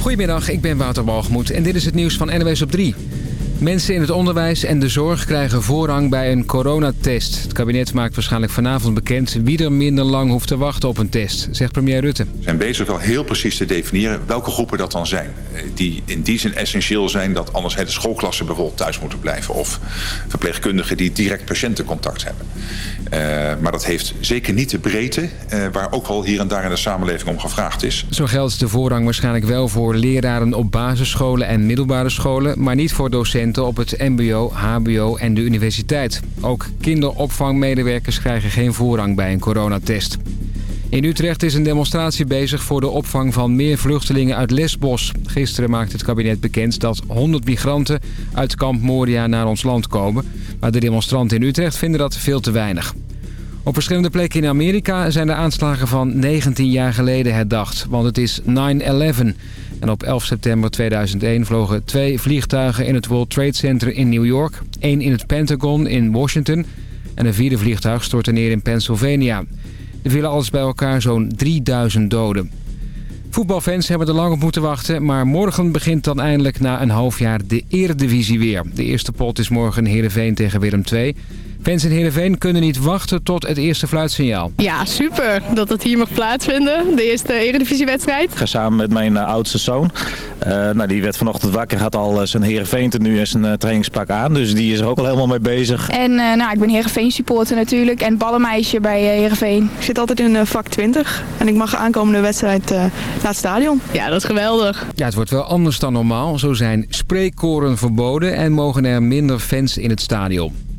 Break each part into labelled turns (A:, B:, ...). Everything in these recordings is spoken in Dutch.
A: Goedemiddag, ik ben Wouter Balgemoed en dit is het nieuws van NWS op 3. Mensen in het onderwijs en de zorg krijgen voorrang bij een coronatest. Het kabinet maakt waarschijnlijk vanavond bekend wie er minder lang hoeft te wachten op een test, zegt premier Rutte.
B: We zijn bezig wel heel precies te definiëren welke groepen dat dan zijn. Eh, die in die zin essentieel zijn dat anders hele schoolklassen bijvoorbeeld thuis moeten blijven. Of verpleegkundigen die direct patiëntencontact hebben. Uh, maar dat heeft zeker niet de breedte uh, waar ook wel hier en daar in de samenleving om gevraagd is.
A: Zo geldt de voorrang waarschijnlijk wel voor leraren op basisscholen en middelbare scholen... maar niet voor docenten op het mbo, hbo en de universiteit. Ook kinderopvangmedewerkers krijgen geen voorrang bij een coronatest. In Utrecht is een demonstratie bezig voor de opvang van meer vluchtelingen uit Lesbos. Gisteren maakte het kabinet bekend dat 100 migranten uit kamp Moria naar ons land komen. Maar de demonstranten in Utrecht vinden dat veel te weinig. Op verschillende plekken in Amerika zijn de aanslagen van 19 jaar geleden herdacht. Want het is 9-11. En op 11 september 2001 vlogen twee vliegtuigen in het World Trade Center in New York. één in het Pentagon in Washington. En een vierde vliegtuig stortte neer in Pennsylvania. Er vielen alles bij elkaar zo'n 3000 doden. Voetbalfans hebben er lang op moeten wachten, maar morgen begint dan eindelijk na een half jaar de Eredivisie weer. De eerste pot is morgen Heerenveen tegen Willem II. Fans in Heerenveen kunnen niet wachten tot het eerste fluitsignaal.
C: Ja, super dat het hier mag plaatsvinden. De eerste eredivisiewedstrijd.
D: Ik ga samen met mijn uh, oudste zoon. Uh, nou, die werd vanochtend wakker, had al uh, zijn Heerenveen nu en zijn trainingspak aan. Dus die is er ook al helemaal mee bezig.
C: En nou, ik ben Heerenveen supporter natuurlijk en ballenmeisje bij Heerenveen.
E: Ik zit altijd in vak 20 en ik mag de aankomende wedstrijd naar het stadion.
C: Ja, dat is geweldig.
A: Ja, het wordt wel anders dan normaal. Zo zijn spreekkoren verboden en mogen er minder fans in het stadion.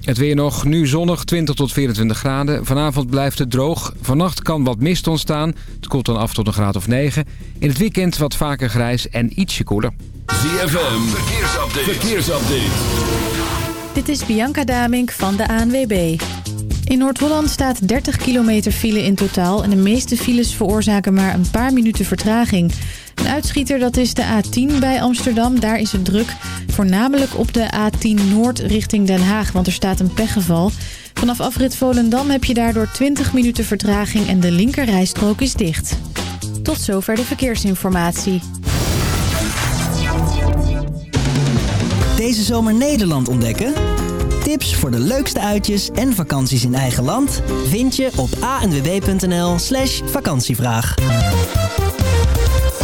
A: Het weer nog, nu zonnig, 20 tot 24 graden. Vanavond blijft het droog. Vannacht kan wat mist ontstaan. Het koelt dan af tot een graad of 9. In het weekend wat vaker grijs en ietsje koeler.
F: ZFM, verkeersupdate. verkeersupdate.
G: Dit is Bianca Damink van de ANWB. In Noord-Holland staat 30 kilometer file in totaal... en de meeste files veroorzaken maar een paar minuten vertraging... Een uitschieter dat is de A10 bij Amsterdam. Daar is het druk. Voornamelijk op de A10 Noord richting Den Haag, want er staat een pechgeval. Vanaf afrit Volendam heb je daardoor 20 minuten vertraging en de linkerrijstrook is dicht. Tot zover de verkeersinformatie.
H: Deze zomer Nederland ontdekken? Tips voor de leukste uitjes en vakanties in eigen land vind je op anwb.nl slash vakantievraag.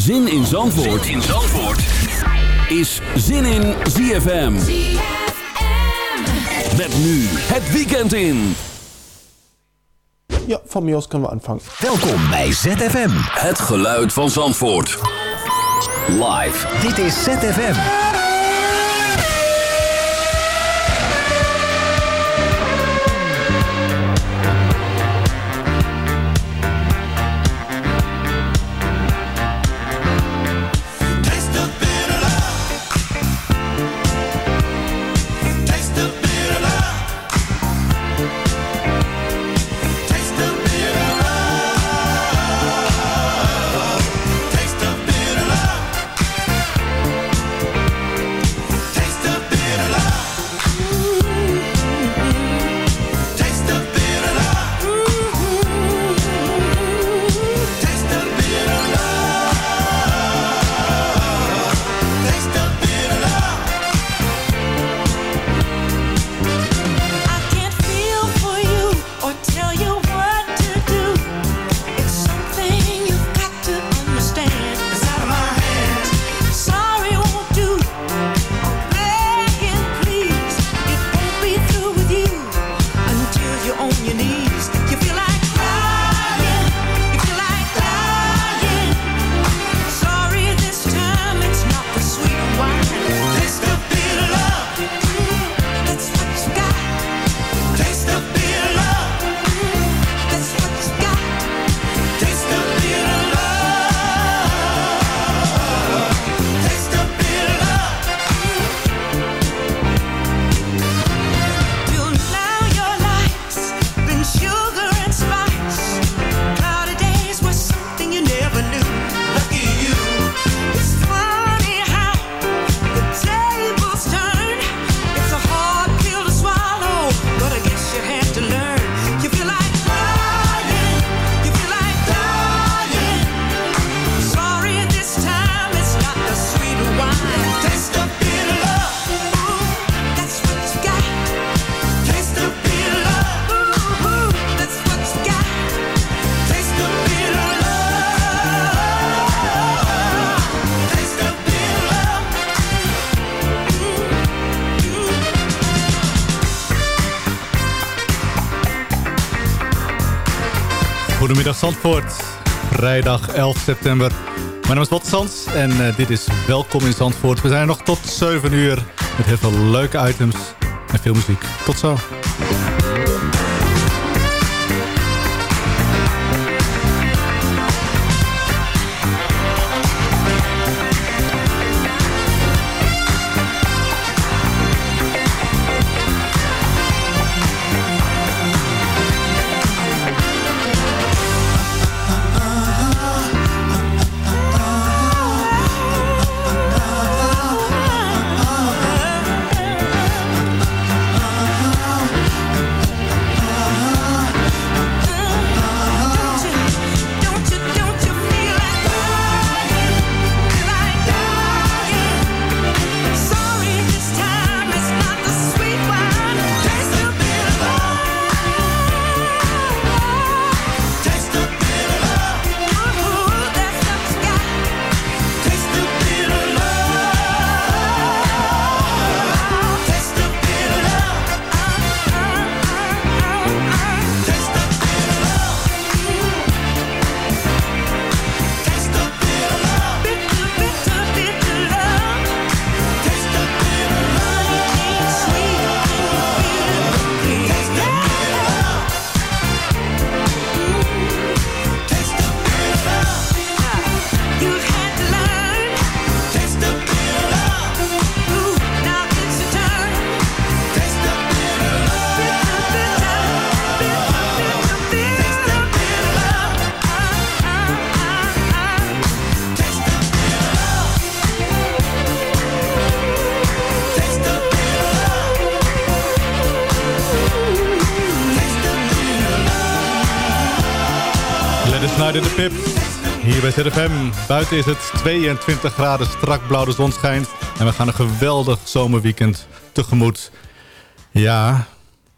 F: Zin in Zandvoort, zin in Zandvoort. is Zin in ZFM. ZFM. Met nu het weekend in.
I: Ja, van mij kunnen we aanvangen.
H: Welkom bij ZFM.
F: Het geluid van Zandvoort. Live.
H: Dit is ZFM.
J: Zandvoort, vrijdag 11 september. Mijn naam is Botte Sands en uh, dit is Welkom in Zandvoort. We zijn er nog tot 7 uur met heel veel leuke items en veel muziek. Tot zo. Hier bij ZFM. Buiten is het 22 graden, strak blauw, de zon schijnt. En we gaan een geweldig zomerweekend tegemoet. Ja,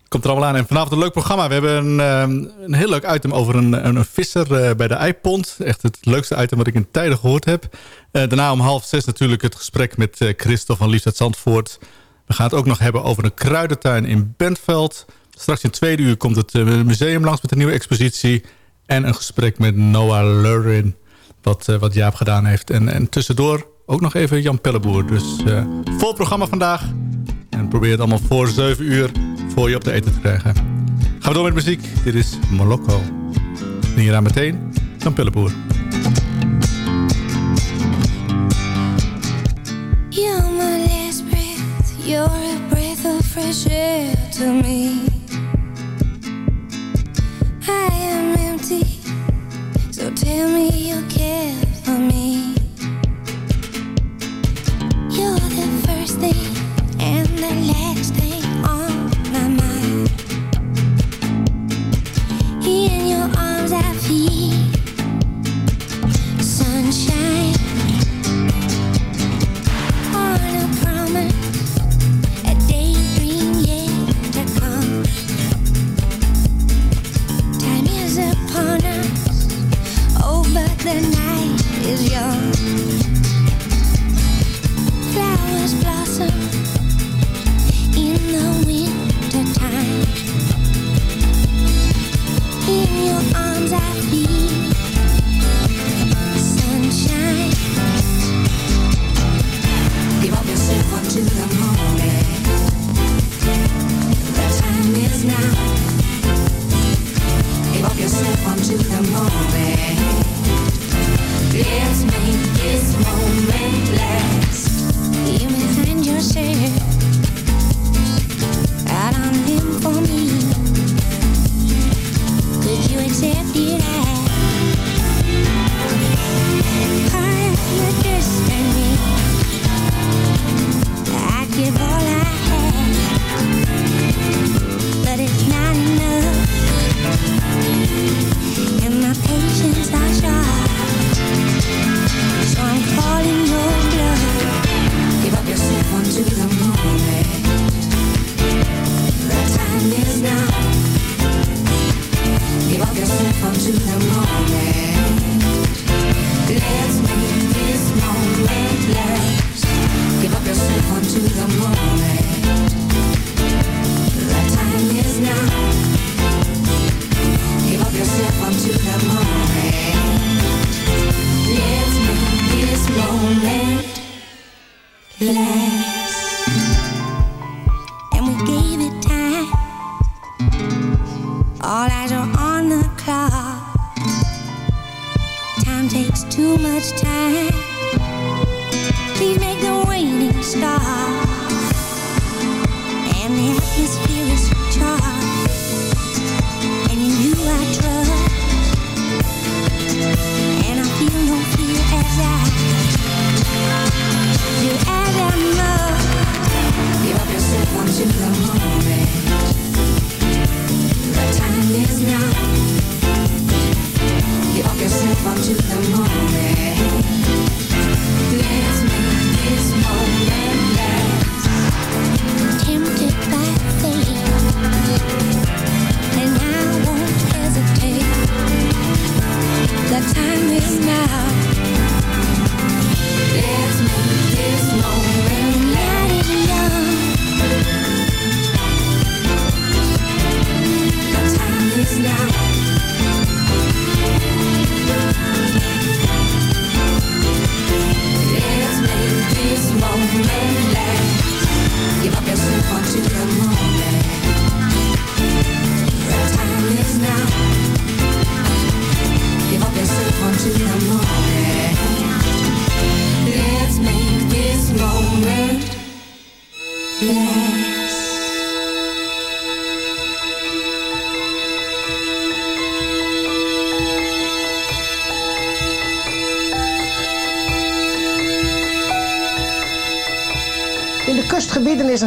J: komt er allemaal aan. En vanavond een leuk programma. We hebben een, ehm, een heel leuk item over een, een, visser eh, bij de Eipond. Echt het leukste item wat ik in tijden gehoord heb. Uh, daarna om half zes natuurlijk het gesprek met Christel van Liefst Zandvoort. We gaan het ook nog hebben over een kruidentuin in Bentveld. Straks in tweede uur komt het museum langs met een nieuwe expositie... En een gesprek met Noah Lurin. Wat, uh, wat Jaap gedaan heeft. En, en tussendoor ook nog even Jan Pelleboer. Dus uh, vol programma vandaag. En probeer het allemaal voor 7 uur voor je op de eten te krijgen. Gaan we door met muziek. Dit is Molokko. En hieraan meteen Jan Pelleboer.
K: My. You're a breath of fresh air to me. And the last thing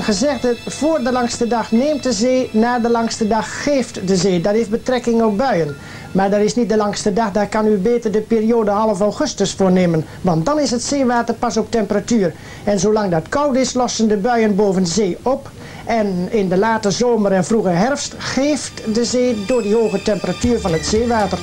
L: gezegde, voor de langste dag neemt de zee, na de langste dag geeft de zee. Dat heeft betrekking op buien. Maar dat is niet de langste dag, daar kan u beter de periode half augustus voor nemen. Want dan is het zeewater pas op temperatuur. En zolang dat koud is, lossen de buien boven zee op. En in de late zomer en vroege herfst geeft de zee door die hoge temperatuur van het zeewater.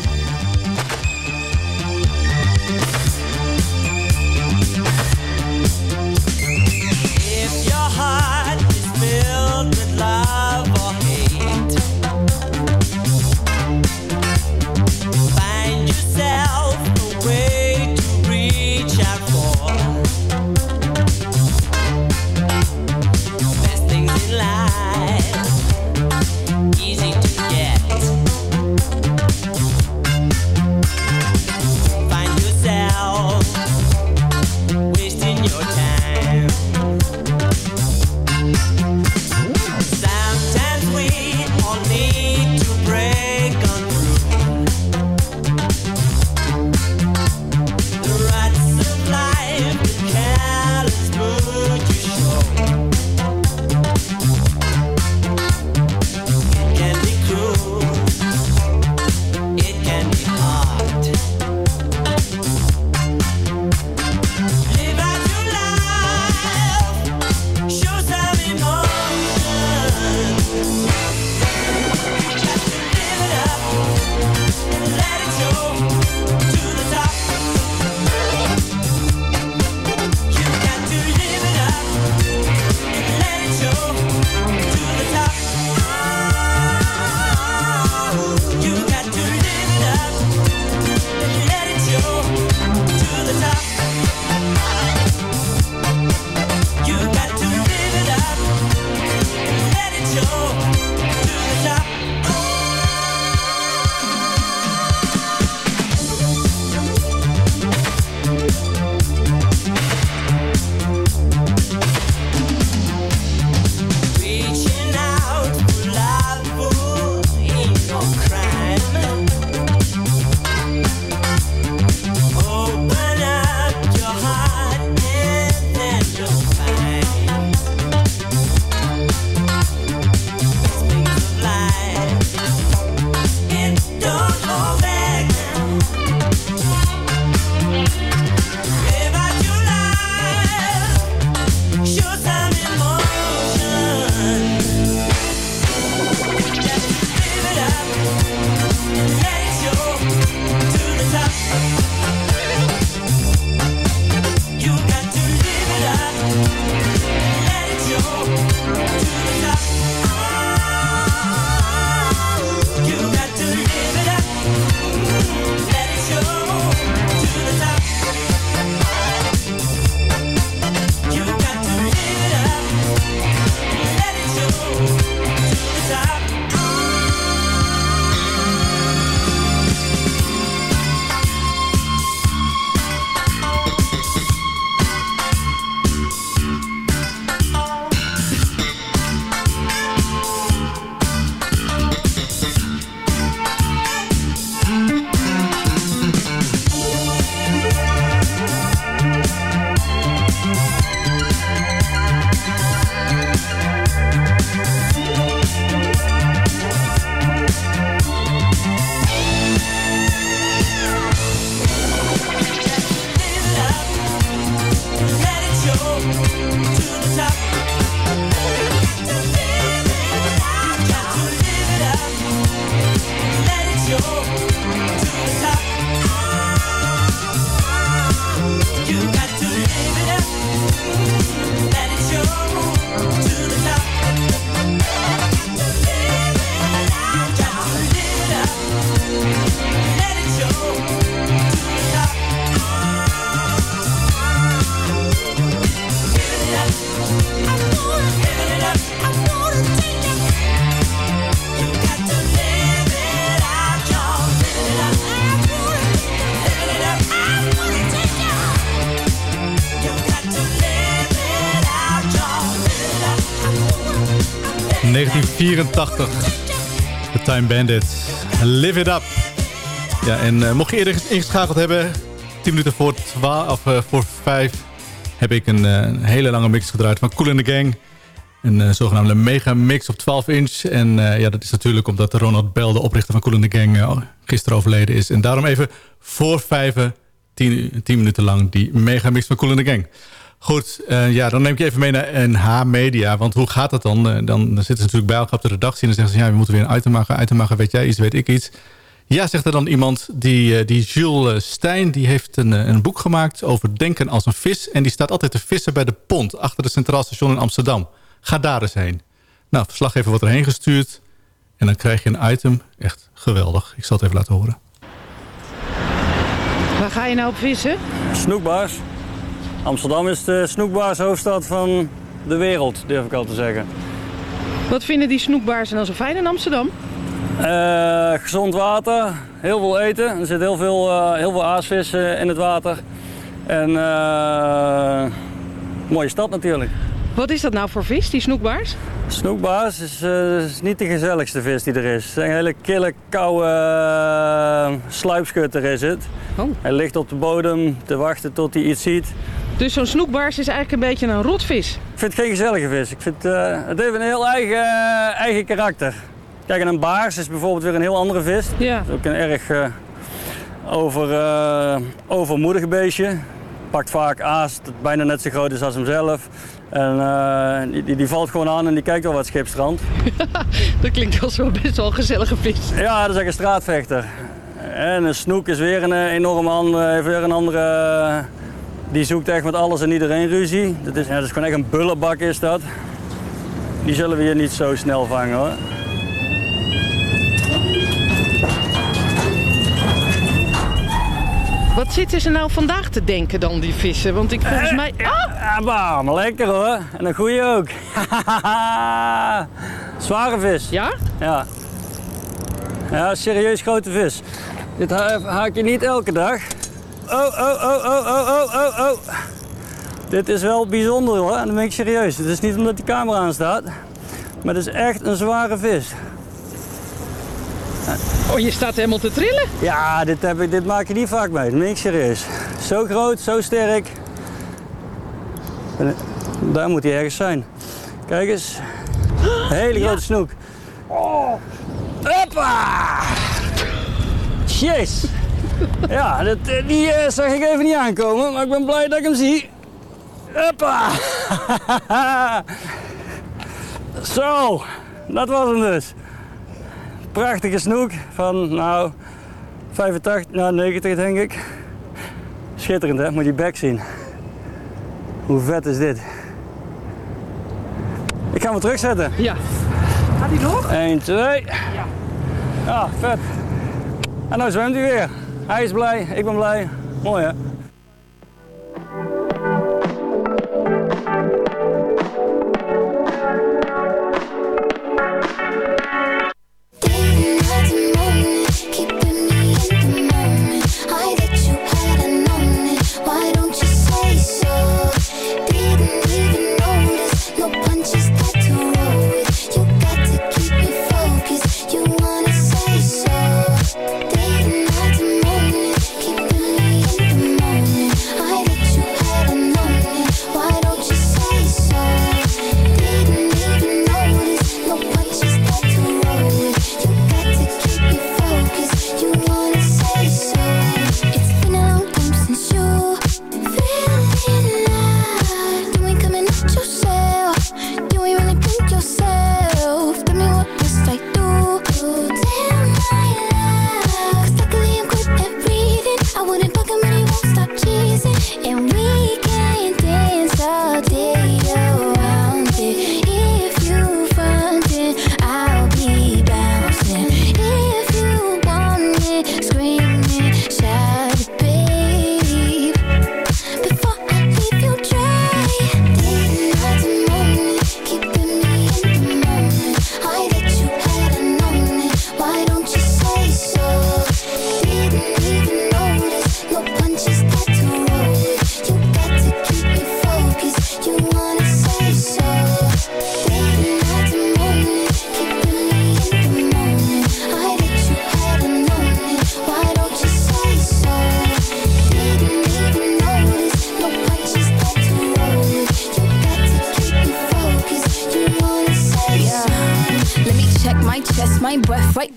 J: 1984. The Time Bandits. Live It Up. Ja, en eh, mocht je eerder ingeschakeld hebben... 10 minuten voor, 12, of, eh, voor 5... heb ik een, eh, een hele lange mix gedraaid van Cool in the Gang. Een zogenaamde mega mix op 12 inch. En ja, dat is natuurlijk omdat Ronald Bell, de oprichter van Cool in the Gang... gisteren overleden is. En daarom even voor 5, 10, 10 minuten lang... die mega mix van Cool in the Gang. Goed, eh, ja, dan neem ik je even mee naar NH Media. Want hoe gaat dat dan? Eh, dan, dan zitten ze natuurlijk bij elkaar op de redactie... en dan zeggen ze, ja, we moeten weer een item maken. Item maken, weet jij iets, weet ik iets. Ja, zegt er dan iemand, die, eh, die Jules Stijn... die heeft een, een boek gemaakt over denken als een vis... en die staat altijd te vissen bij de pont... achter het Centraal Station in Amsterdam. Ga daar eens heen. Nou, verslaggever wordt erheen gestuurd... en dan krijg je een item. Echt geweldig. Ik zal het even laten horen.
M: Waar ga je nou op vissen?
N: Snoekbaars. Amsterdam is de snoekbaarshoofdstad van de wereld, durf ik al te zeggen.
M: Wat vinden die snoekbaarsen dan zo fijn in Amsterdam?
N: Eh, gezond water, heel veel eten. Er zit heel veel, eh, heel veel aasvis in het water. En eh, mooie stad natuurlijk.
M: Wat is dat nou voor vis, die snoekbaars?
N: Snoekbaars is, is niet de gezelligste vis die er is. Het is een hele kille, koude uh, sluipschutter is het. Hij ligt op de bodem te wachten tot hij iets ziet.
M: Dus zo'n snoekbaars is eigenlijk een beetje een rotvis?
N: Ik vind het geen gezellige vis. Ik vind, eh, het heeft een heel eigen, eigen karakter. Kijk, en een baars is bijvoorbeeld weer een heel andere vis.
M: Ja.
N: Dat is ook een erg eh, over, eh, overmoedig beestje. Pakt vaak aas dat bijna net zo groot is als hemzelf. En eh, die, die, valt gewoon aan en die kijkt wel wat schipstrand.
M: Dat klinkt als wel best wel een gezellige vis.
N: Ja, dat is echt een straatvechter. En een snoek is weer een eh, enorme andere, heeft weer een andere... eh, Die zoekt echt met alles en iedereen ruzie. Dat is, ja, dat is gewoon echt een bullenbak is dat. Die zullen we hier niet zo snel vangen hoor.
M: Wat zitten ze nou vandaag te denken dan, die vissen? Want ik volgens mij... Ah!
N: Ja, maar, maar lekker hoor. En een goeie ook. Zware vis.
M: Ja?
N: Ja. Ja, serieus grote vis. Dit ha- haak je niet elke dag. Oh, oh, oh, oh, oh, oh, oh, oh. Dit is wel bijzonder hoor, en dan ben ik serieus. Het is niet omdat die camera aan staat, maar het is echt een zware vis.
M: Oh, je staat helemaal te trillen?
N: Ja, dit, heb ik, dit maak je niet vaak mee, dat ben ik serieus. Zo groot, zo sterk. En, daar moet hij ergens zijn. Kijk eens. Hele grote snoek. Oh. Hoppa! Jeez. Ja, dat, eh, die eh, zag ik even niet aankomen, maar ik ben blij dat ik hem zie. Hoppa! Zo, dat was hem dus. Prachtige snoek van, nou, 85, nou 90 denk ik. Schitterend hè, moet je bek zien. Hoe vet is dit? Ik ga hem terugzetten.
M: Ja. Gaat hij door?
N: 1, 2. Ja. Ja, vet. En nou zwemt hij weer. Hij is blij, ik ben blij. Mooi hè?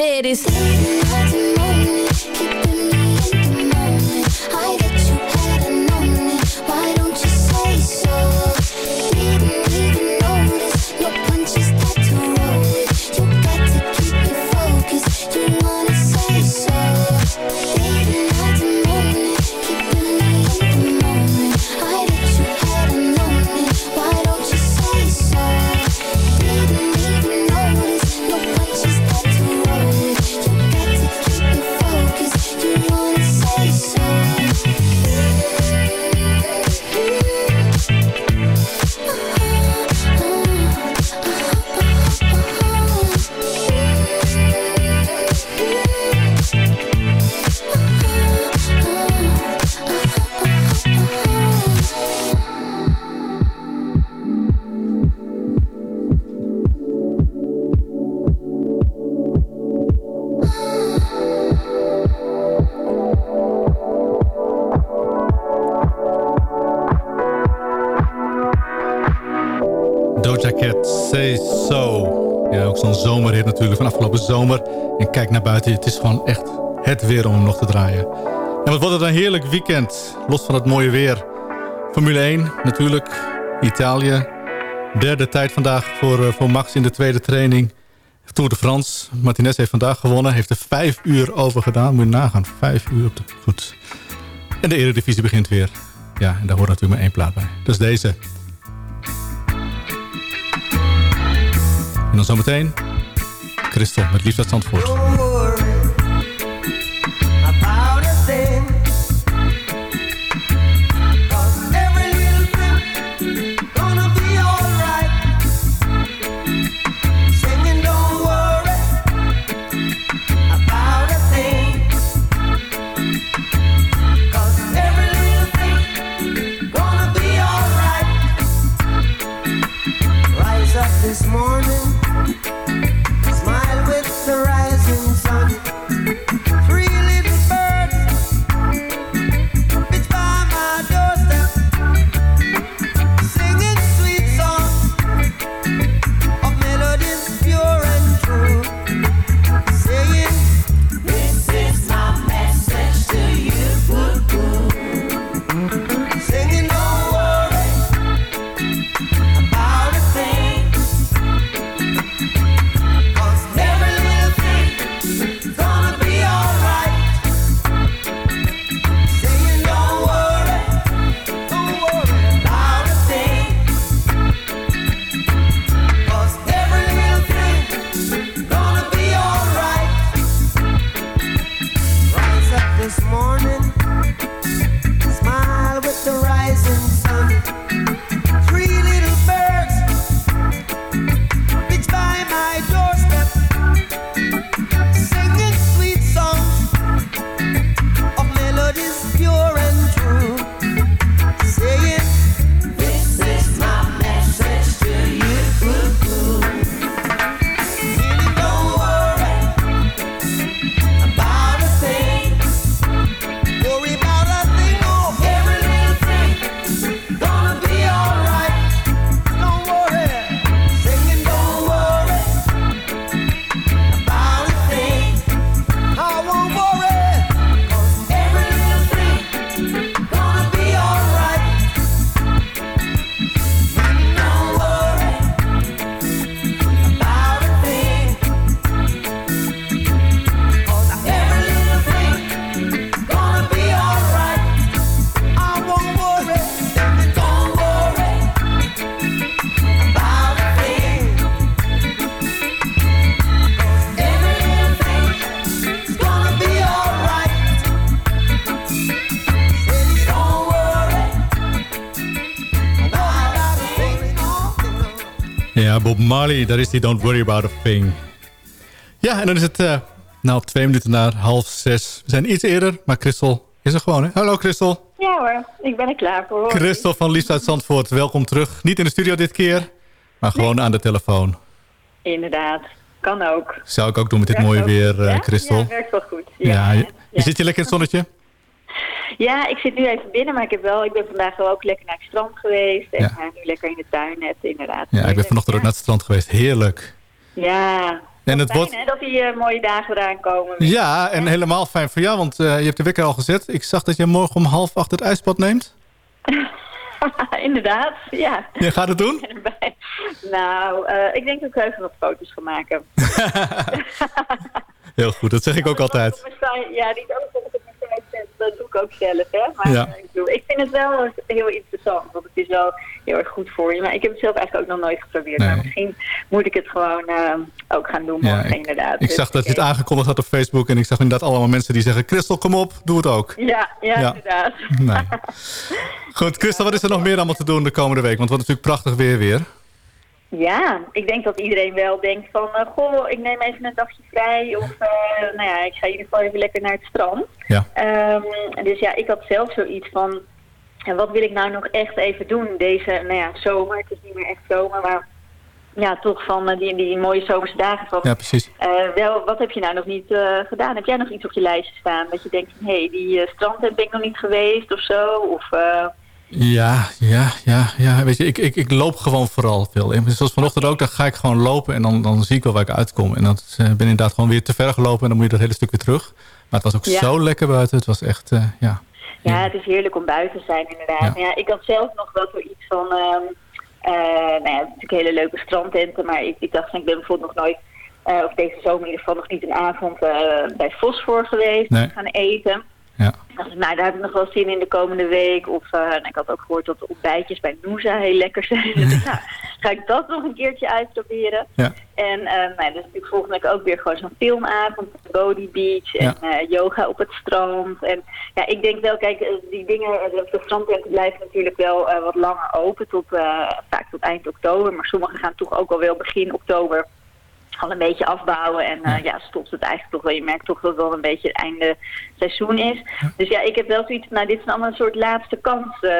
K: Ass and
J: zomer. En kijk naar buiten, het is gewoon echt het weer om hem nog te draaien. En wat wordt het een heerlijk weekend, los van het mooie weer. Formule 1 natuurlijk, Italië. Derde tijd vandaag voor, eh, voor Max in de tweede training. Tour de France. Martinez heeft vandaag gewonnen. Heeft er vijf uur over gedaan. Moet je nagaan, vijf uur op de goed. En de Eredivisie begint weer. Ja, en daar hoort natuurlijk maar één plaat bij. Dat is deze. En dan zometeen Christel met Liefde Zandvoort. Ja, Bob Marley, daar is die Don't Worry About a Thing. Ja, en dan is het eh nou twee minuten na half zes. We zijn iets eerder, maar Christel is er gewoon. Hè? Hallo Christel.
O: Ja hoor, ik ben er klaar voor.
J: Christel van Liefst uit Zandvoort, welkom terug. Niet in de studio dit keer, maar gewoon aan de telefoon.
O: Inderdaad, kan ook.
J: Zou ik ook doen met dit
O: Werkt
J: mooie
O: ook
J: weer,
O: ja?
J: Christel.
O: Ja, werkt wel goed.
J: Ja,
O: Ja,
J: je, je zit je lekker in het zonnetje?
O: Ja, ik zit nu even binnen, maar ik, heb wel, ik ben vandaag wel ook lekker naar het strand geweest. En
J: Ja.
O: nu lekker in de tuin net, inderdaad.
J: Ja, ik ben vanochtend ook naar het strand geweest. Heerlijk.
O: Ja,
J: En het
O: fijn
J: wordt...
O: hè, dat die eh, mooie dagen eraan komen.
J: Ja, en helemaal fijn voor jou, want eh, je hebt de wekker al gezet. Ik zag dat je morgen om half acht het ijsbad neemt.
O: inderdaad, ja.
J: Je gaat het doen?
O: Nou, eh, ik denk dat ik even wat foto's ga maken.
J: Heel goed, dat zeg ik ook altijd.
O: Ja, op mijn site zet, dat doe ik ook zelf, hè. Maar
J: Ja.
O: eh, ik, bedoel, ik vind het wel heel interessant, want het is wel heel erg goed voor je. Maar ik heb het zelf eigenlijk ook nog nooit geprobeerd.
J: Nee.
O: Maar misschien moet ik het gewoon eh, ook gaan doen
J: Ja, ik,
O: inderdaad.
J: ik
O: Dus
J: zag dat je het aangekondigd had op Facebook en ik zag inderdaad allemaal mensen die zeggen... Christel, kom op, doe het ook.
O: Ja, ja,
J: Ja.
O: inderdaad.
J: Nee. Goed, Christel, wat is er nog meer allemaal te doen de komende week? Want het wordt natuurlijk prachtig weer weer.
O: Ja, ik denk dat iedereen wel denkt van, eh, goh, ik neem even een dagje vrij. Of, eh, nou ja, ik ga in ieder geval even lekker naar het strand.
J: Ja.
O: Ehm, dus ja, ik had zelf zoiets van, wat wil ik nou nog echt even doen deze, nou ja, zomer. Het is niet meer echt zomer, maar ja, toch van eh, die, die mooie zomerse dagen. Van,
J: Ja, precies.
O: wel, wat heb je nou nog niet gedaan? Heb jij nog iets op je lijstje staan? Dat je denkt hé, hey, die uh, strandtent ben ik nog niet geweest of zo? Of...
J: Ja, ja, ja, ja. Weet je, ik, ik, ik loop gewoon vooral veel. En Zoals vanochtend ook, dan ga ik gewoon lopen en dan, dan zie ik wel waar ik uitkom. En dat eh, ben inderdaad gewoon weer te ver gelopen en dan moet je dat hele stuk weer terug. Maar het was ook
O: Ja.
J: zo lekker buiten. Het was echt, eh, ja.
O: Ja, het is heerlijk om buiten te zijn inderdaad. Ja. ik had zelf nog wel zoiets van, ehm eh nou ja, natuurlijk hele leuke strandtenten, maar ik, ik dacht, ik ben bijvoorbeeld nog nooit, of deze zomer in ieder geval nog niet een avond bij Fosfor geweest,
J: Nee.
O: gaan eten.
J: Ja.
O: Ik nou, daar heb ik nog wel zin in de komende week. Of nou, ik had ook gehoord dat de ontbijtjes bij Noosa heel lekker zijn. Dus ik, nou, ga ik dat nog een keertje uitproberen.
J: Ja.
O: En eh, nou, dus natuurlijk volgende week ook weer gewoon zo'n filmavond, Body Beach en eh, yoga op het strand. En ja, ik denk wel, kijk, die dingen, eh, de strandtenten blijven natuurlijk wel wat langer open, tot, vaak tot eind oktober. Maar sommige gaan toch ook al wel begin oktober al een beetje afbouwen. En eh, ja, stopt het eigenlijk toch wel. Je merkt toch dat het wel een beetje het einde seizoen is. Dus ja, ik heb wel zoiets nou, dit zijn allemaal een soort laatste kans eh,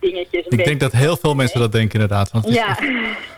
O: dingetjes. Een
J: Ik denk dat heel veel mensen dat denken inderdaad. Want
O: Ja.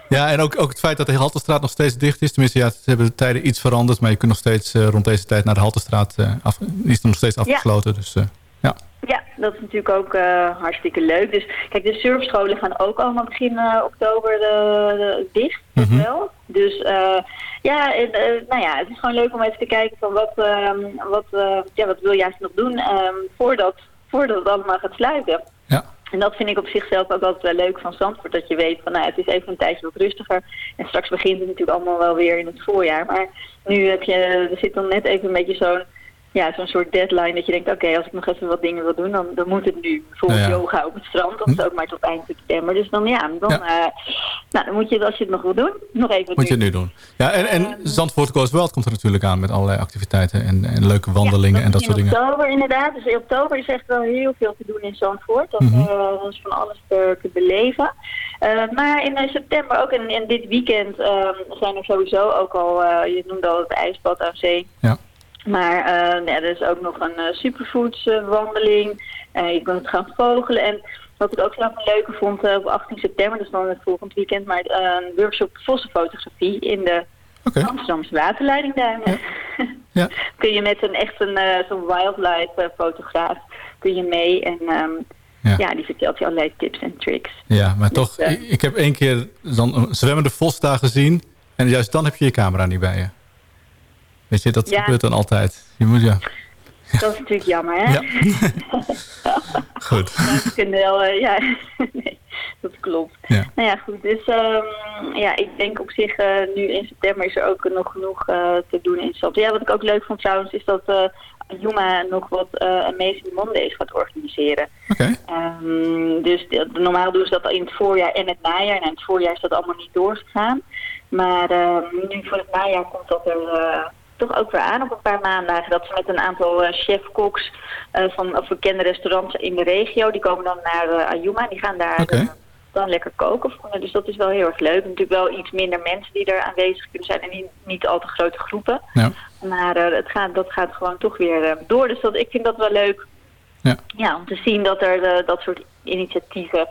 J: Ja, en ook, ook het feit dat de Haltestraat nog steeds dicht is. Tenminste, ja, ze hebben de tijden iets veranderd. Maar je kunt nog steeds eh, rond deze tijd naar de Haltestraat. af, die is nog steeds
O: Ja.
J: afgesloten. Dus ja.
O: Ja, dat is natuurlijk ook eh, hartstikke leuk. Dus kijk, de surfscholen gaan ook allemaal begin eh, oktober de, de- dicht,
J: Mhm.
O: wel. Dus eh, ja, en, eh, nou ja, het is gewoon leuk om even te kijken van wat, ehm, wat, eh, ja, wat wil eigenlijk nog doen ehm, voordat, voordat het allemaal gaat sluiten.
J: Ja.
O: En dat vind ik op zichzelf ook altijd wel leuk van Zandvoort. Dat je weet van nou, het is even een tijdje wat rustiger. En straks begint het natuurlijk allemaal wel weer in het voorjaar. Maar nu heb je, er zit dan net even een beetje zo'n ja, zo'n soort deadline dat je denkt, oké, als ik nog even wat dingen wil doen, dan, dan moet het nu. Bijvoorbeeld
J: ja.
O: yoga op het strand, dat is ook maar tot eind september. Dus dan ja, dan, eh, nou, dan moet je, als je het nog wil doen, nog even
J: Moet je het nu doen. Ja, en, en Zandvoort Goes Wild komt er natuurlijk aan met allerlei activiteiten en, en leuke wandelingen en dat soort
O: in
J: dingen.
O: oktober inderdaad. Dus in oktober is echt wel heel veel te doen in Zandvoort. Dat, eh, dat is van alles te, te beleven. Eh, maar in september ook en, en dit weekend eh, zijn er sowieso ook al, je noemde al het ijsbad aan zee.
J: Ja.
O: Maar eh, ja, er is ook nog een uh, superfoods-wandeling. Eh, je kunt gaan vogelen. En wat ik ook zelf een leuke vond op 18 september, dus dan het volgend weekend, maar een workshop vossenfotografie in de Amsterdamse waterleidingduinen.
J: Ja.
O: kun je met een echt een uh, zo'n wildlife fotograaf kun je mee en um,
J: ja.
O: ja. die vertelt je allerlei tips en tricks.
J: Ja, maar
O: Dus,
J: toch,
O: eh,
J: ik, ik heb één keer dan een zwemmende vos daar gezien en juist dan heb je je camera niet bij je. Weet je, dat
O: Ja.
J: gebeurt dan altijd. Je moet ja.
O: Dat is natuurlijk jammer, hè?
J: Ja. Goed.
O: Wel, uh, ja, nee, dat klopt.
J: Ja.
O: Nou ja, goed. Dus um, ja, ik denk op zich, uh, nu in september is er ook nog genoeg uh, te doen in Zand. Ja, wat ik ook leuk vond trouwens, is dat Juma nog wat Amazing Mondays gaat organiseren.
J: Oké.
O: Okay. Um, dus de, normaal doen ze dat in het voorjaar en het najaar. En in het voorjaar is dat allemaal niet doorgegaan. Maar ehm, nu voor het najaar komt dat er toch ook weer aan op een paar maandagen. Dat ze met een aantal uh, chef-koks uh, van of bekende restaurants in de regio, die komen dan naar uh, Ayuma. Die gaan daar
J: okay.
O: dan lekker koken. Dus dat is wel heel erg leuk. Natuurlijk wel iets minder mensen die er aanwezig kunnen zijn en niet, niet al te grote groepen.
J: Ja.
O: Maar eh, het gaat, dat gaat gewoon toch weer eh, door. Dus dat, ik vind dat wel leuk
J: Ja.
O: om te zien dat er eh, dat soort initiatieven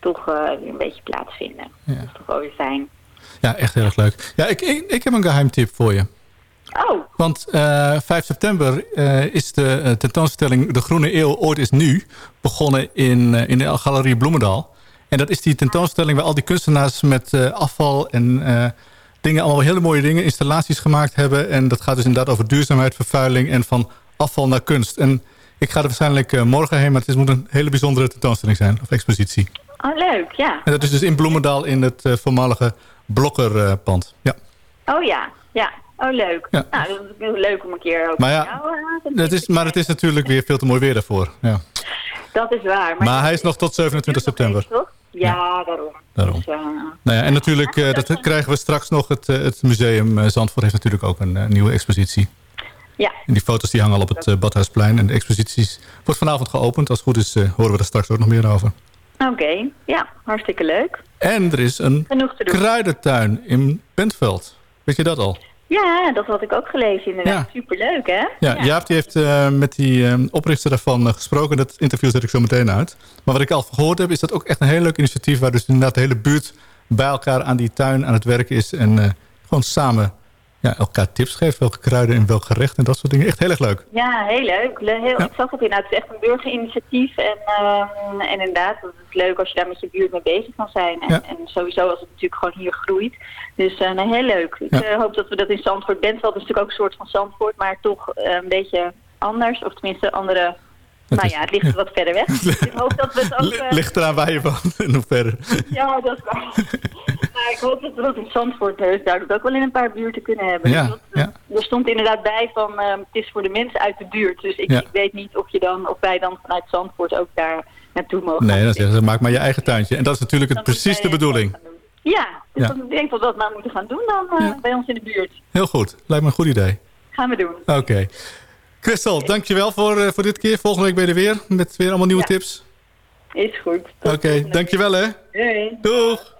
O: toch eh, weer een beetje plaatsvinden. Dat is toch wel weer fijn.
J: Ja, echt heel erg leuk. Ja, ik, ik, ik heb een geheimtip voor je.
O: Oh.
J: Want eh 5 september eh, is de eh, tentoonstelling De Groene Eeuw Ooit is Nu begonnen in, in de Galerie Bloemendaal. En dat is die tentoonstelling waar al die kunstenaars met afval en dingen, allemaal hele mooie dingen, installaties gemaakt hebben. En dat gaat dus inderdaad over duurzaamheid, vervuiling en van afval naar kunst. En ik ga er waarschijnlijk morgen heen, maar het is, moet een hele bijzondere tentoonstelling zijn, of expositie.
O: Oh, leuk, ja.
J: En dat is dus in Bloemendaal in het voormalige Blokkerpand. ja.
O: Oh ja, ja. Oh, leuk.
J: Ja.
O: Nou, dat is leuk om een keer ook
J: Maar ja,
O: jou, eh, te
J: Dat is, maar het is natuurlijk weer veel te mooi weer daarvoor. Ja.
O: Dat is waar.
J: Maar hij is nog tot 27 september.
O: Toch? Ja, daarom.
J: Daarom.
O: Dus, eh,
J: Nou ja, en natuurlijk, eh, dat krijgen we straks nog. Het, het museum Zandvoort heeft natuurlijk ook een nieuwe expositie.
O: Ja.
J: En die foto's die hangen al op het Badhuisplein. En de exposities wordt vanavond geopend. Als het goed is horen we er straks ook nog meer over.
O: Oké, ja, hartstikke leuk.
J: En er is een kruidentuin in Bentveld. Weet je dat al?
O: Ja, dat had ik ook gelezen inderdaad. Superleuk, hè?
J: Ja, Jaap die heeft eh, met die eh, oprichter daarvan eh, gesproken. Dat interview zet ik zo meteen uit. Maar wat ik al gehoord heb, is dat ook echt een heel leuk initiatief... waar dus inderdaad de hele buurt bij elkaar aan die tuin aan het werken is... en eh, gewoon samen ja, elkaar tips geeft. Welke kruiden in welk gerecht en dat soort dingen. Echt heel erg leuk.
O: Ja, heel leuk. Le- Heel, Ik zag het inderdaad. Het is echt een burgerinitiatief. En, ehm, en inderdaad, het is leuk als je daar met je buurt mee bezig kan zijn. En,
J: Ja.
O: en sowieso als het natuurlijk gewoon hier groeit. Dus nee, heel leuk. Ik
J: Ja.
O: eh, hoop dat we dat in Zandvoort... Bentveld is natuurlijk ook een soort van Zandvoort, maar toch eh, een beetje anders. Of tenminste andere...
J: Het
O: nou
J: is-
O: ja, het ligt wat verder weg. Ik hoop dat we het ook...
J: Ligt eraan waar je woont en hoe verder.
O: Ja, dat is waar. maar ik hoop dat we dat in Zandvoort uh, duidelijk ook wel in een paar buurten kunnen hebben.
J: Ja,
O: Dus dat-
J: ja.
O: Er stond inderdaad bij van ehm, het is voor de mensen uit de buurt. Dus ik, weet niet of, je dan, of wij dan vanuit Zandvoort ook daar naartoe mogen.
J: Nee, dan zeggen ze, maak maar je eigen tuintje. En dat is natuurlijk het, precies de bedoeling.
O: Ja, dus
J: Ja.
O: dan denk ik dat we dat maar moeten gaan doen dan eh, bij ons in de buurt.
J: Heel goed. Lijkt me een goed idee.
O: Gaan we doen.
J: Oké. Christel, dankjewel voor, eh, voor dit keer. Volgende week ben je er weer met weer allemaal nieuwe
O: Ja.
J: tips.
O: Is goed.
J: Oké, dankjewel hè. Doeg.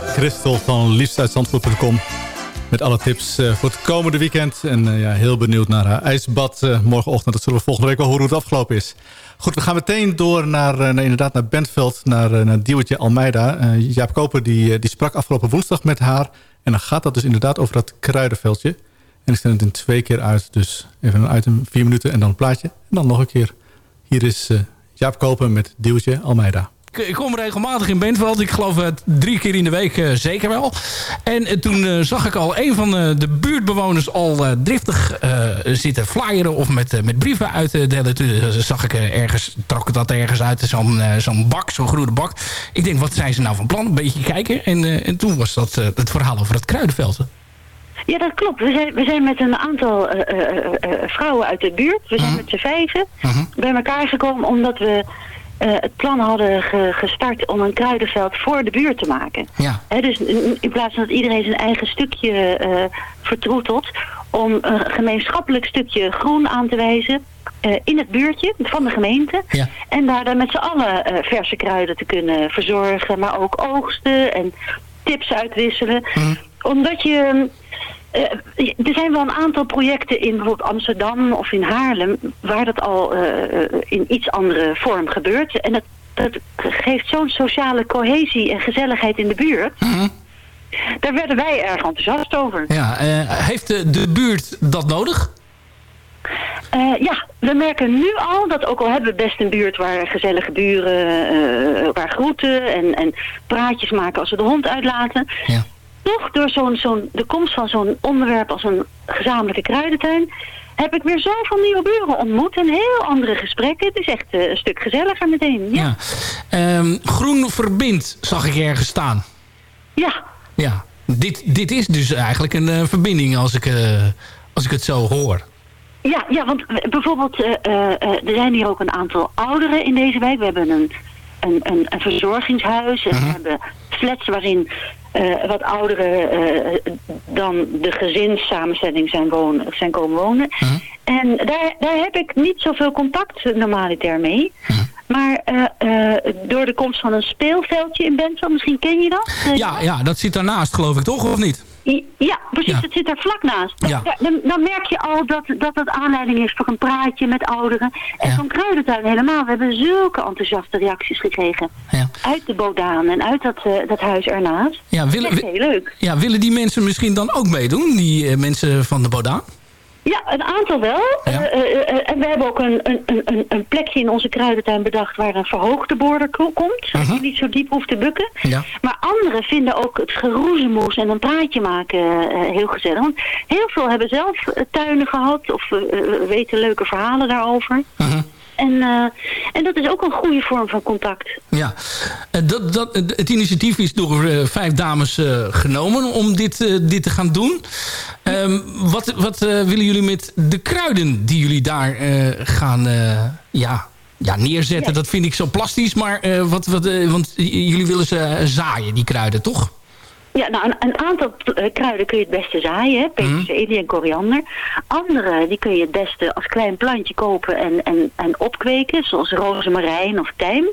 J: Christel van liefstuitzandvoort.com. Met alle tips eh, voor het komende weekend. En eh, ja, heel benieuwd naar haar ijsbad eh, morgenochtend. Dat zullen we volgende week wel horen hoe het afgelopen is. Goed, we gaan meteen door naar, inderdaad naar Bentveld. Naar, naar Diewertje Almeida. Jaap Koper die, die sprak afgelopen woensdag met haar. En dan gaat dat dus inderdaad over dat kruidenveldje. En ik stel het in twee keer uit. Dus even een item, vier minuten en dan een plaatje. En dan nog een keer. Hier is Jaap Koper met Diewertje Almeida.
P: Ik, ik kom regelmatig in Bentveld. Ik geloof eh, drie keer in de week eh, zeker wel. En eh, toen zag ik al een van de buurtbewoners al driftig zitten flyeren of met, met brieven uit te delen. Toen zag ik ergens, trok dat ergens uit, zo'n zo'n bak, zo'n groene bak. Ik denk, wat zijn ze nou van plan? Een beetje kijken. En, en toen was dat het verhaal over het kruidenveld.
Q: Ja, dat klopt. We zijn, we zijn met een aantal vrouwen uit de buurt, we zijn met z'n vijven, bij elkaar gekomen omdat we eh, het plan hadden ge- gestart om een kruidenveld voor de buurt te maken.
P: Ja.
Q: Dus in, in plaats van dat iedereen zijn eigen stukje eh vertroetelt, om een gemeenschappelijk stukje groen aan te wijzen eh, in het buurtje van de gemeente. En daar dan met z'n allen verse kruiden te kunnen verzorgen, maar ook oogsten en tips uitwisselen. Omdat je... eh, er zijn wel een aantal projecten in bijvoorbeeld Amsterdam of in Haarlem... waar dat al eh, in iets andere vorm gebeurt. En dat, dat geeft zo'n sociale cohesie en gezelligheid in de buurt. Daar werden wij erg enthousiast over.
P: Ja, eh, heeft de, de buurt dat nodig?
Q: Eh, ja, we merken nu al dat ook al hebben we best een buurt waar gezellige buren eh, waar groeten en, en praatjes maken als we de hond uitlaten. Toch door zo'n, zo'n, de komst van zo'n onderwerp als een gezamenlijke kruidentuin heb ik weer zoveel nieuwe buren ontmoet en heel andere gesprekken. Het is echt eh, een stuk gezelliger meteen. Ja.
P: Ehm, groen verbindt zag ik ergens staan.
Q: Ja.
P: Ja, dit, dit is dus eigenlijk een eh, verbinding als ik, eh, als ik het zo hoor.
Q: Ja, ja want bijvoorbeeld, er zijn hier ook een aantal ouderen in deze wijk. We hebben een, een, een, een verzorgingshuis en we hebben flats waarin eh, wat ouderen eh, dan de gezinssamenstelling zijn, wonen, zijn komen wonen. En daar, daar heb ik niet zoveel contact normaliter mee. Maar eh, eh, door de komst van een speelveldje in Bentveld, misschien ken je dat?
P: Ja, ja, dat zit daarnaast geloof ik toch, of niet?
Q: Ja, precies. Het zit daar vlak naast.
P: Ja.
Q: Dan, dan merk je al dat, dat het aanleiding is voor een praatje met ouderen. En zo'n kruidentuin helemaal. We hebben zulke enthousiaste reacties gekregen. Uit de Bodaan en uit dat, eh, dat huis ernaast.
P: Ja, willen,
Q: heel leuk.
P: Ja, willen die mensen misschien dan ook meedoen? Die eh, mensen van de Bodaan?
Q: Ja, een aantal wel. Eh, eh, eh, en we hebben ook een, een, een, een plekje in onze kruidentuin bedacht waar een verhoogde border ko- komt. Zodat je niet zo diep hoeft te bukken.
P: Ja.
Q: Maar anderen vinden ook het geroezemoes en een praatje maken heel gezellig. Want heel veel hebben zelf tuinen gehad of weten leuke verhalen daarover. En, eh, en dat is ook een goede vorm van contact.
P: Ja, Eh, dat, dat, het initiatief is door eh, vijf dames eh, genomen om dit, eh, dit te gaan doen. Ehm, wat wat eh, willen jullie met de kruiden die jullie daar eh, gaan eh, ja, ja, neerzetten? Dat vind ik zo plastisch, maar eh, wat, wat, eh, want jullie willen ze eh, zaaien, die kruiden, toch?
Q: Ja, nou, een, een aantal eh, kruiden kun je het beste zaaien, hè? peterselie en koriander. Andere, die kun je het beste als klein plantje kopen en, en, en opkweken, zoals rozemarijn of tijm.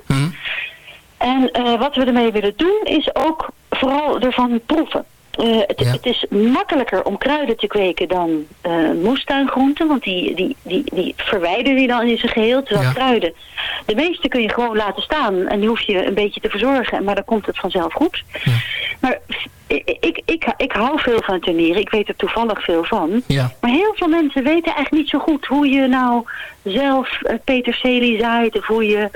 Q: En eh, wat we ermee willen doen, is ook vooral ervan proeven. Eh, het, het is makkelijker om kruiden te kweken dan eh moestuingroenten, want die, die, die, die verwijder je dan in zijn geheel. Terwijl kruiden, de meeste kun je gewoon laten staan en die hoef je een beetje te verzorgen, maar dan komt het vanzelf goed. Maar ik, ik, ik, ik hou veel van tuinieren, ik weet er toevallig veel van. Maar heel veel mensen weten eigenlijk niet zo goed hoe je nou zelf eh, peterselie zaait of hoe je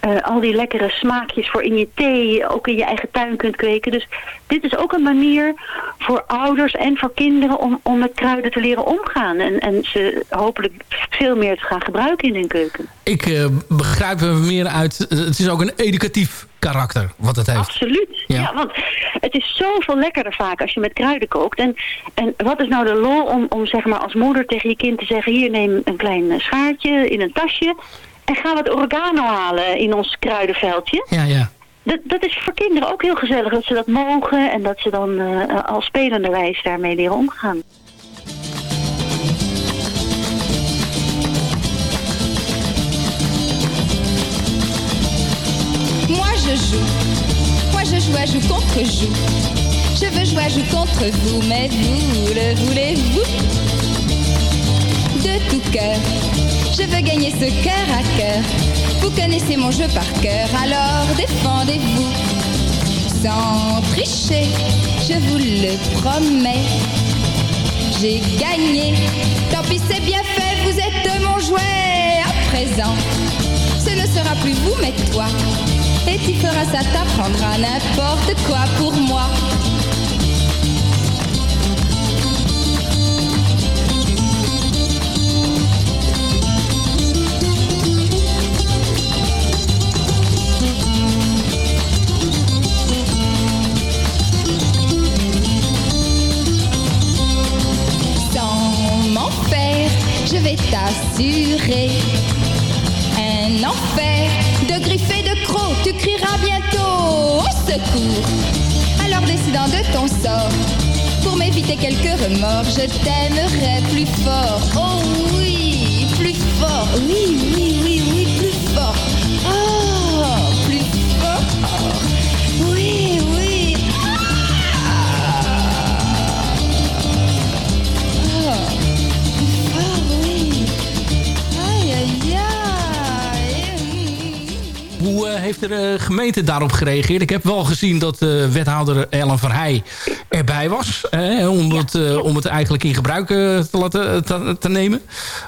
Q: eh, al die lekkere smaakjes voor in je thee ook in je eigen tuin kunt kweken. Dus dit is ook een manier voor ouders en voor kinderen om, om met kruiden te leren omgaan. En, en ze hopelijk veel meer te gaan gebruiken in hun keuken.
P: Ik eh, begrijp er meer uit, het is ook een educatief karakter wat het heeft.
Q: Absoluut.
P: Ja.
Q: Ja. want het is zoveel lekkerder vaak als je met kruiden kookt. En, en wat is nou de lol om, om zeg maar als moeder tegen je kind te zeggen... hier neem een klein schaartje in een tasje... en ga wat oregano halen in ons kruidenveldje.
P: Ja, ja.
Q: Dat, dat is voor kinderen ook heel gezellig dat ze dat mogen... en dat ze dan eh al spelenderwijs daarmee leren omgaan.
R: Moi je joue,
S: je joue à joue contre joue. Je veux jouer à joue contre vous, mais vous le voulez-vous De tout cœur, je veux gagner ce cœur à cœur. Vous connaissez mon jeu par cœur, alors défendez-vous. Sans tricher, je vous le promets. J'ai gagné, tant pis c'est bien fait, vous êtes mon jouet à présent. Ce ne sera plus vous mais toi, et tu feras ça, t'apprendras n'importe quoi pour moi. Je vais t'assurer un enfer de griffes et de crocs. Tu crieras bientôt au secours. Alors décidant de ton sort, pour m'éviter quelques remords, je t'aimerai plus fort. Oh oui, plus fort. Oui, oui, oui, oui,
P: Hoe eh, heeft de eh, gemeente daarop gereageerd? Ik heb wel gezien dat eh, wethouder Ellen Verheij erbij was. om, het, om het eigenlijk in gebruik te, laten, te, te nemen.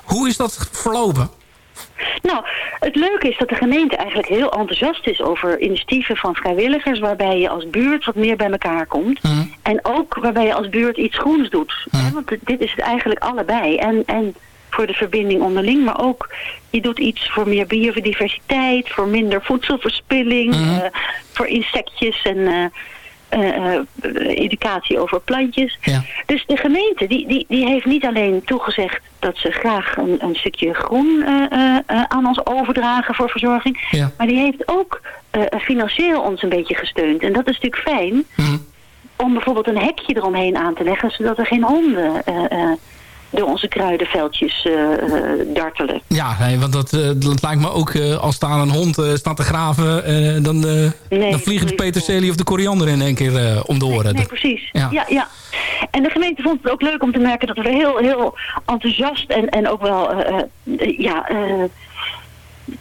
P: Hoe is dat verlopen?
Q: Nou, het leuke is dat de gemeente eigenlijk heel enthousiast is over initiatieven van vrijwilligers waarbij je als buurt wat meer bij elkaar komt. En ook waarbij je als buurt iets groens doet. Hè, Want dit- dit is het eigenlijk allebei. En, en voor de verbinding onderling, maar ook je doet iets voor meer biodiversiteit, voor minder voedselverspilling, eh, voor insectjes en eh, eh, educatie over plantjes. Dus de gemeente die, die, die heeft niet alleen toegezegd dat ze graag een, een stukje groen aan ons overdragen voor verzorging.
P: Ja.
Q: Maar die heeft ook financieel ons een beetje gesteund. En dat is natuurlijk fijn om bijvoorbeeld een hekje eromheen aan te leggen, zodat er geen honden door onze kruidenveldjes eh, eh, dartelen.
P: Ja, nee, want dat, eh, dat lijkt me ook als daar een hond staat te graven... dan, eh, dan vliegen de peterselie of de koriander in één keer om de oren.
Q: Nee, precies.
P: Ja.
Q: Ja. Ja, En de gemeente vond het ook leuk om te merken dat we heel, heel enthousiast en, en ook wel, ja,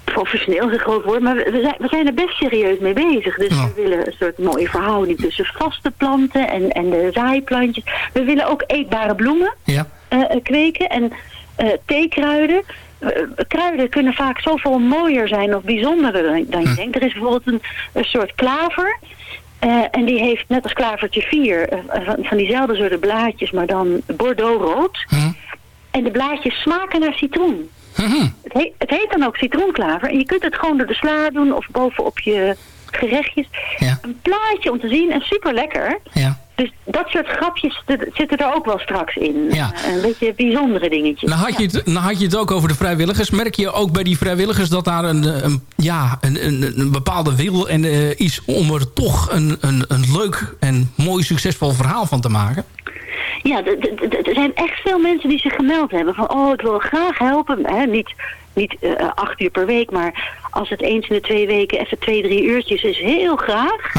Q: professioneel groot woord, maar we, we zijn, we zijn er best serieus mee bezig. Dus we willen een soort mooie verhouding tussen vaste planten en, en de zaaiplantjes. We willen ook eetbare bloemen
P: Ja.
Q: Eh, eh, kweken en eh, theekruiden. Kruiden kunnen vaak zoveel mooier zijn of bijzonderder dan, je denkt. Er is bijvoorbeeld een, een soort klaver. en die heeft net als klavertje 4 van, van diezelfde soort blaadjes, maar dan bordeauxrood. En de blaadjes smaken naar citroen. Het, heet, het heet dan ook citroenklaver. En je kunt het gewoon door de sla doen of bovenop je gerechtjes. Een plaatje om te zien en super lekker. Dus dat soort grapjes zitten er ook wel straks in.
P: Ja.
Q: Eh, Een beetje bijzondere dingetjes.
P: Nou had, je het, nou had je het ook over de vrijwilligers. Merk je ook bij die vrijwilligers dat daar een, een, ja, een, een, een bepaalde wil en eh, is om er toch een, een, een leuk en mooi succesvol verhaal van te maken?
Q: Ja, er zijn echt veel mensen die zich gemeld hebben van, oh, ik wil graag helpen. Hè, niet niet eh, acht uur per week, maar als het eens in de twee weken even twee, drie uurtjes is, heel graag.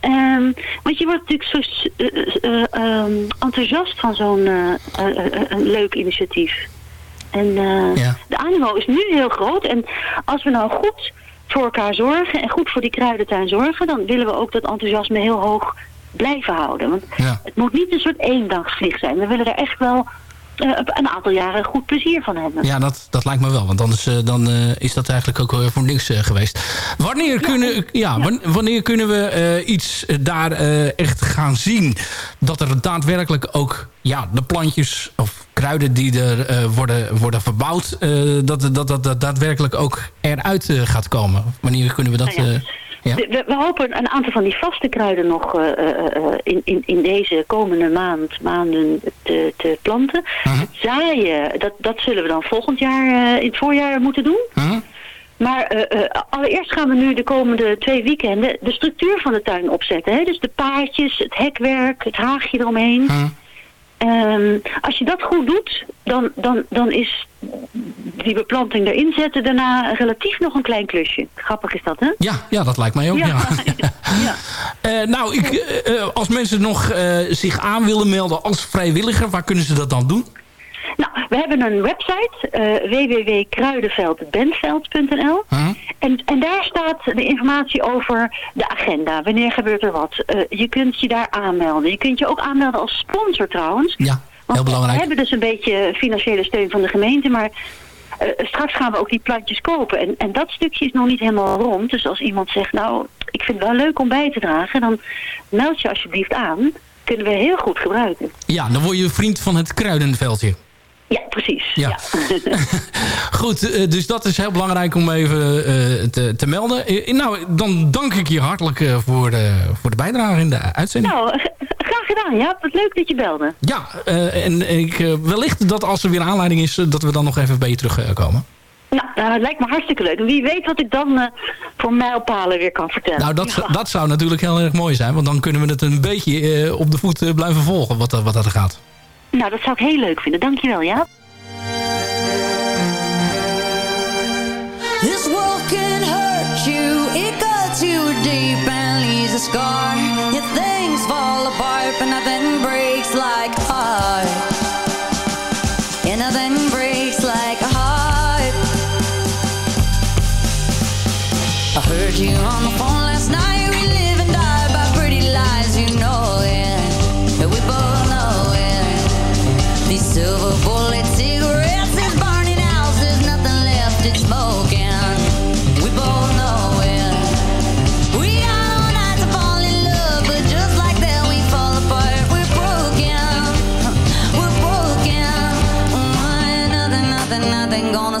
Q: Ehm, want je wordt natuurlijk zo s- eh, eh, ehm, enthousiast van zo'n eh, eh, eh, leuk initiatief. En eh, de animo is nu heel groot. En als we nou goed voor elkaar zorgen en goed voor die kruidentuin zorgen, dan willen we ook dat enthousiasme heel hoog blijven houden. Want het moet niet een soort eendagsvlieg zijn. We willen er echt wel eh, een aantal jaren goed plezier van hebben.
P: Ja, dat, dat lijkt me wel. Want anders eh, dan, eh, is dat eigenlijk ook voor niks eh, geweest. Wanneer kunnen, ja, wan- wanneer kunnen we eh, iets eh, daar eh, echt gaan zien? Dat er daadwerkelijk ook ja, de plantjes of kruiden die er eh, worden, worden verbouwd... eh, dat, dat, dat dat daadwerkelijk ook eruit eh, gaat komen? Wanneer kunnen we dat...
Q: Nou ja.
P: Ja.
Q: We, we hopen een aantal van die vaste kruiden nog eh, eh, eh, in, in, in deze komende maand, maanden te, te planten. Het zaaien, dat, dat zullen we dan volgend jaar, in het voorjaar moeten doen. Maar eh, eh, allereerst gaan we nu de komende twee weekenden de structuur van de tuin opzetten. Hè? Dus de paadjes, het hekwerk, het haagje eromheen. Ehm, als je dat goed doet, dan, dan, dan is die beplanting erin zetten daarna relatief nog een klein klusje. Grappig is dat, hè?
P: Ja, ja dat lijkt mij ook. Ja.
Q: Ja.
P: Eh, nou, ik, eh, eh, als mensen nog zich aan willen melden als vrijwilliger, waar kunnen ze dat dan doen?
Q: Nou, we hebben een website, eh www.kruidenveldbenveld.nl. En, en daar staat de informatie over de agenda. Wanneer gebeurt er wat? Eh, je kunt je daar aanmelden. Je kunt je ook aanmelden als sponsor trouwens.
P: Ja, heel belangrijk.
Q: We hebben dus een beetje financiële steun van de gemeente, maar eh, straks gaan we ook die plantjes kopen. En, en dat stukje is nog niet helemaal rond. Dus als iemand zegt, nou, ik vind het wel leuk om bij te dragen, dan meld je alsjeblieft aan. Kunnen we heel goed gebruiken.
P: Ja, dan word je vriend van het kruidenveldje.
Q: Ja, precies.
P: Ja. Goed, eh, dus dat is heel belangrijk om even eh, te, te melden. Eh, nou, dan dank ik je hartelijk voor, de, voor de bijdrage in de uitzending.
Q: Nou, graag gedaan. Ja, wat leuk dat je belde.
P: Ja, en ik, wellicht dat als er weer aanleiding is... dat we dan nog even bij je terugkomen.
Q: Nou, nou, het lijkt me hartstikke leuk. Wie weet wat ik dan eh, voor mijlpalen weer kan vertellen.
P: Nou, dat,
Q: Ja.
P: dat zou natuurlijk heel erg mooi zijn. Want dan kunnen we het een beetje op de voet blijven volgen wat, dat- wat dat er gaat.
Q: Nou, dat zou ik heel leuk vinden. Dankjewel, ja.
R: This world can hurt you, it cuts you deep and leaves a scar. Your things fall apart, but nothing breaks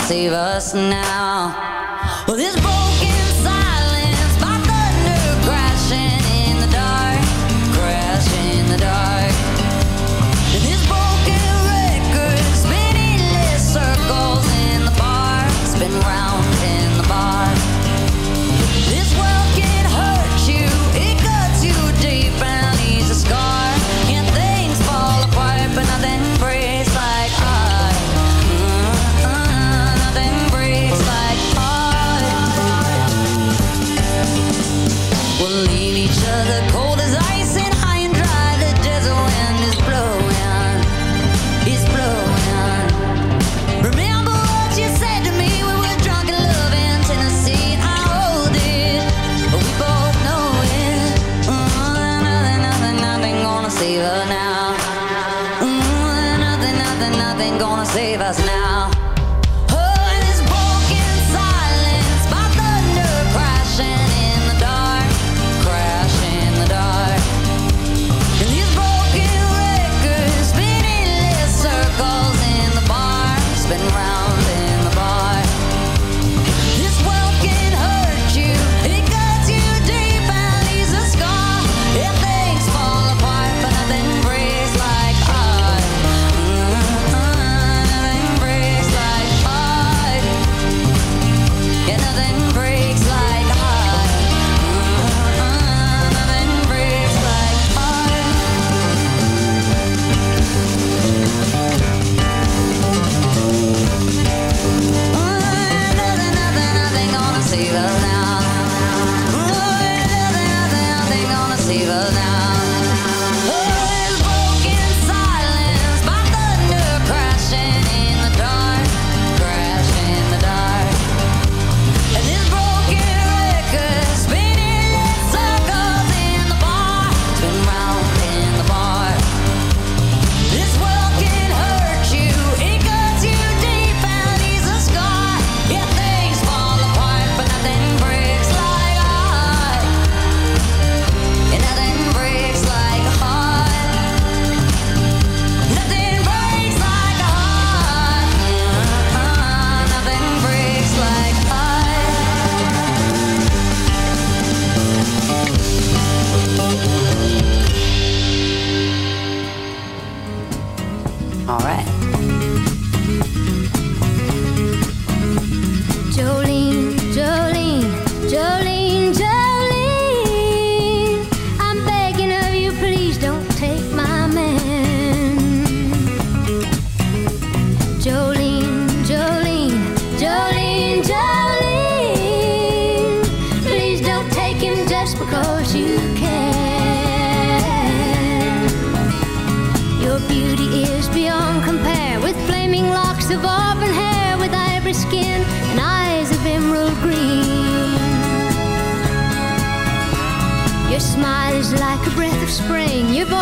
R: save us now. Well, this broken
K: than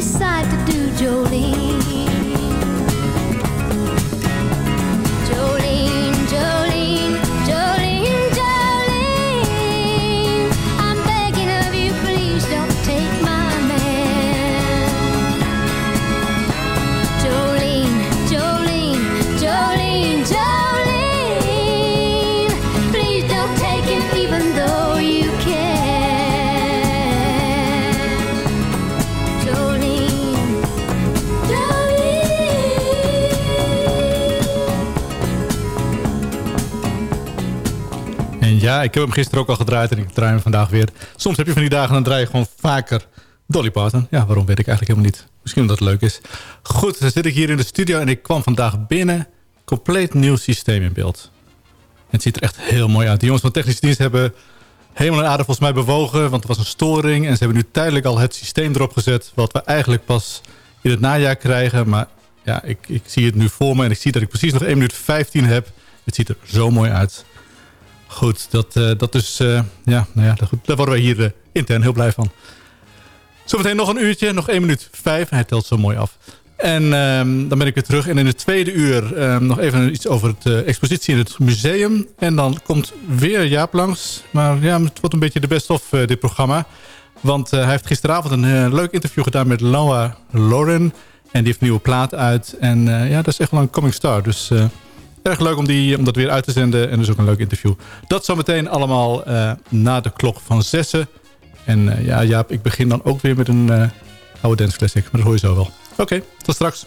K: decide to
J: ja, ik heb hem gisteren ook al gedraaid en ik draai hem vandaag weer. Soms heb je van die dagen, dan draai je gewoon vaker Dolly Parton. Ja, waarom weet ik eigenlijk helemaal niet. Misschien omdat het leuk is. Goed, dan zit ik hier in de studio en ik kwam vandaag binnen. Compleet nieuw systeem in beeld. Het ziet er echt heel mooi uit. Die jongens van technische dienst hebben helemaal en aarde volgens mij bewogen. Want er was een storing en ze hebben nu tijdelijk al het systeem erop gezet. Wat we eigenlijk pas in het najaar krijgen. Maar ja, ik, ik zie het nu voor me en ik zie dat ik precies nog 1 minuut 15 heb. Het ziet er zo mooi uit. Goed, dat, eh, dat is... eh, ja, nou ja, daar worden wij hier eh, intern heel blij van. Zometeen nog een uurtje, nog 1 minuut 5. Hij telt zo mooi af. En ehm, dan ben ik weer terug. En in het tweede uur ehm, nog even iets over eh, expositie in het museum. En dan komt weer Jaap langs. Maar ja, het wordt een beetje de best of dit programma. Want hij heeft gisteravond een leuk interview gedaan met Laura Lauren. En die heeft een nieuwe plaat uit. En ja, dat is echt wel een coming star. Dus erg leuk om, die, om dat weer uit te zenden. En dus ook een leuk interview. Dat zometeen allemaal eh, na de klok van zessen. En eh, ja, Jaap, ik begin dan ook weer met een eh, oude dance classic. Maar dat hoor je zo wel. Oké, tot straks.